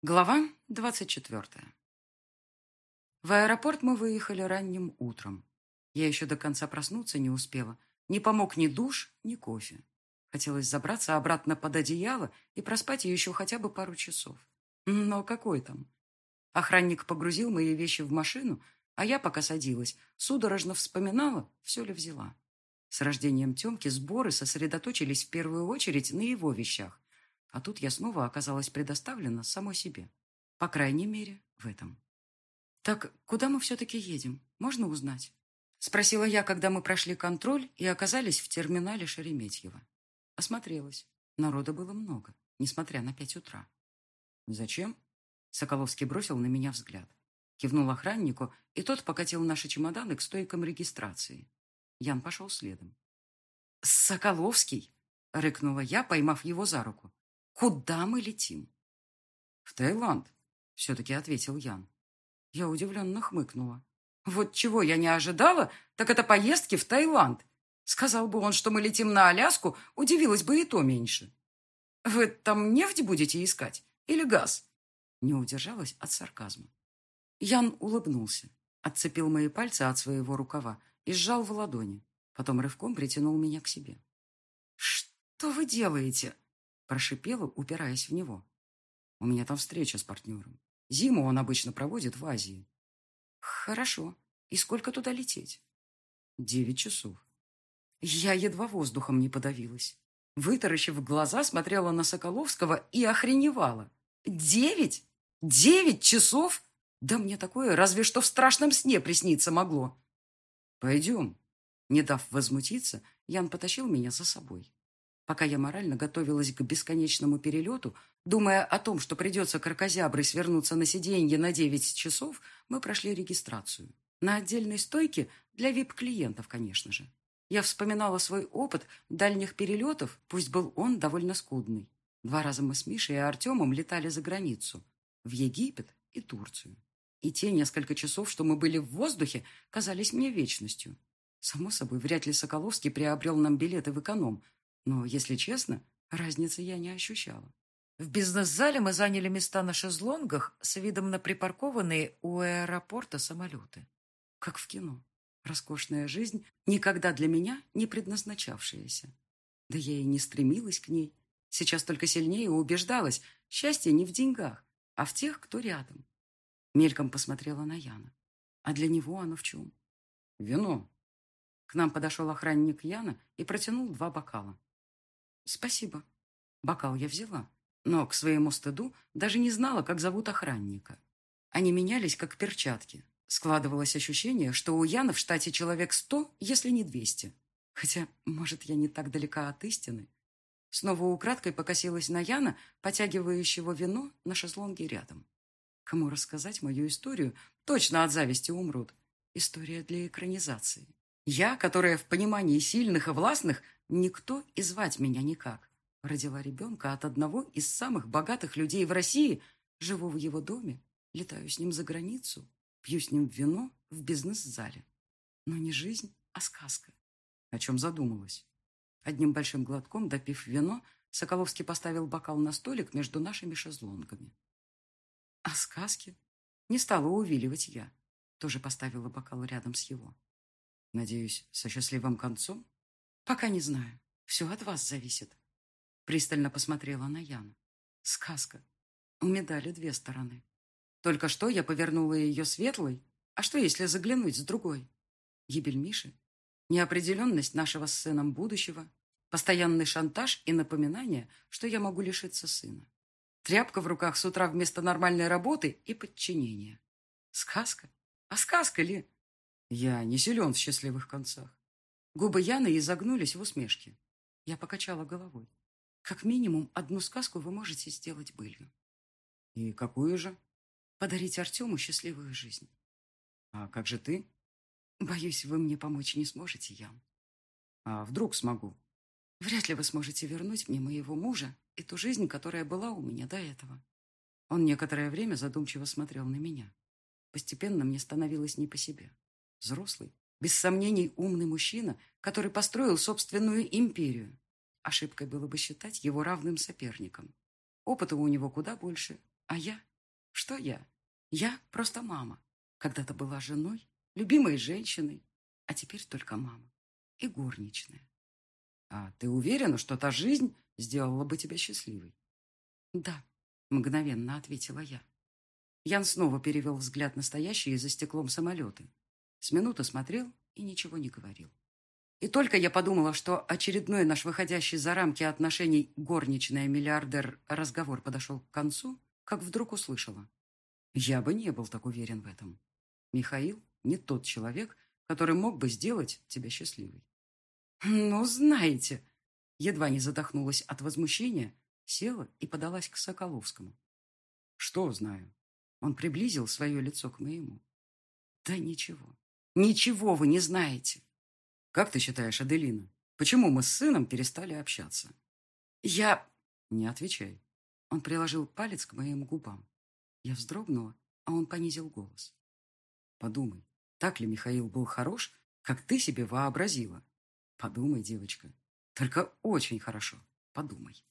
Глава двадцать четвертая. В аэропорт мы выехали ранним утром. Я еще до конца проснуться не успела. Не помог ни душ, ни кофе. Хотелось забраться обратно под одеяло и проспать еще хотя бы пару часов. Но какой там? Охранник погрузил мои вещи в машину, а я, пока садилась, судорожно вспоминала, все ли взяла. С рождением Темки сборы сосредоточились в первую очередь на его вещах, а тут я снова оказалась предоставлена самой себе. По крайней мере, в этом. «Так куда мы все-таки едем? Можно узнать?» Спросила я, когда мы прошли контроль и оказались в терминале Шереметьево. Осмотрелась. Народа было много, несмотря на пять утра. «Зачем?» Соколовский бросил на меня взгляд. Кивнул охраннику, и тот покатил наши чемоданы к стойкам регистрации. Ян пошел следом. «Соколовский!» — рыкнула я, поймав его за руку. Куда мы летим? В Таиланд, все-таки ответил Ян. Я удивленно хмыкнула. Вот чего я не ожидала, так это поездки в Таиланд. Сказал бы он, что мы летим на Аляску, удивилась бы и то меньше. Вы там нефть будете искать? Или газ? Не удержалась от сарказма. Ян улыбнулся, отцепил мои пальцы от своего рукава и сжал в ладони. Потом рывком притянул меня к себе. «Что вы делаете?» Прошипела, упираясь в него. У меня там встреча с партнером. Зиму он обычно проводит в Азии. Хорошо. И сколько туда лететь? Девять часов. Я едва воздухом не подавилась. Вытаращив глаза, смотрела на Соколовского и охреневала. Девять? Девять часов? Да мне такое разве что в страшном сне присниться могло. Пойдем. Не дав возмутиться, Ян потащил меня за собой. Пока я морально готовилась к бесконечному перелету, думая о том, что придется кракозяброй свернуться на сиденье на 9 часов, мы прошли регистрацию. На отдельной стойке для вип-клиентов, конечно же. Я вспоминала свой опыт дальних перелетов, пусть был он довольно скудный. Два раза мы с Мишей и Артемом летали за границу, в Египет и Турцию. И те несколько часов, что мы были в воздухе, казались мне вечностью. Само собой, вряд ли Соколовский приобрел нам билеты в эконом – но, если честно, разницы я не ощущала. В бизнес-зале мы заняли места на шезлонгах с видом на припаркованные у аэропорта самолеты. Как в кино. Роскошная жизнь, никогда для меня не предназначавшаяся. Да я и не стремилась к ней. Сейчас только сильнее убеждалась, счастье не в деньгах, а в тех, кто рядом. Мельком посмотрела на Яна. А для него оно в чем? Вино. К нам подошел охранник Яна и протянул два бокала. «Спасибо». Бокал я взяла, но к своему стыду даже не знала, как зовут охранника. Они менялись, как перчатки. Складывалось ощущение, что у Яна в штате человек сто, если не двести. Хотя, может, я не так далека от истины. Снова украдкой покосилась на Яна, потягивающего вино на шезлонге рядом. Кому рассказать мою историю, точно от зависти умрут. История для экранизации. Я, которая в понимании сильных и властных Никто и звать меня никак. Родила ребенка от одного из самых богатых людей в России, живу в его доме, летаю с ним за границу, пью с ним вино в бизнес-зале. Но не жизнь, а сказка. О чем задумалась. Одним большим глотком, допив вино, Соколовский поставил бокал на столик между нашими шезлонгами. А сказки? Не стала увиливать я. Тоже поставила бокал рядом с его. Надеюсь, со счастливым концом? Пока не знаю. Все от вас зависит. Пристально посмотрела на Яна. Сказка. У медали две стороны. Только что я повернула ее светлой. А что, если заглянуть с другой? Гибель Миши? Неопределенность нашего с сыном будущего? Постоянный шантаж и напоминание, что я могу лишиться сына? Тряпка в руках с утра вместо нормальной работы и подчинения. Сказка? А сказка ли? Я не силен в счастливых концах. Губы Яны изогнулись в усмешке. Я покачала головой. Как минимум, одну сказку вы можете сделать былью. И какую же? Подарить Артему счастливую жизнь. А как же ты? Боюсь, вы мне помочь не сможете, Ян. А вдруг смогу? Вряд ли вы сможете вернуть мне моего мужа и ту жизнь, которая была у меня до этого. Он некоторое время задумчиво смотрел на меня. Постепенно мне становилось не по себе. Взрослый, без сомнений, умный мужчина, который построил собственную империю. Ошибкой было бы считать его равным соперником. Опыта у него куда больше, а я Что я? Я просто мама. Когда-то была женой, любимой женщиной, а теперь только мама и горничная. А ты уверена, что та жизнь сделала бы тебя счастливой? Да, мгновенно ответила я. Ян снова перевел взгляд на стоящие за стеклом самолеты. С минуты смотрел и ничего не говорил. И только я подумала, что очередной наш выходящий за рамки отношений горничная-миллиардер разговор подошел к концу, как вдруг услышала. Я бы не был так уверен в этом. Михаил не тот человек, который мог бы сделать тебя счастливой. Ну, знаете, едва не задохнулась от возмущения, села и подалась к Соколовскому. Что знаю? Он приблизил свое лицо к моему. Да ничего, ничего вы не знаете. Как ты считаешь, Аделина, почему мы с сыном перестали общаться? Я... Не отвечай. Он приложил палец к моим губам. Я вздрогнула, а он понизил голос. Подумай, так ли Михаил был хорош, как ты себе вообразила? Подумай, девочка. Только очень хорошо подумай.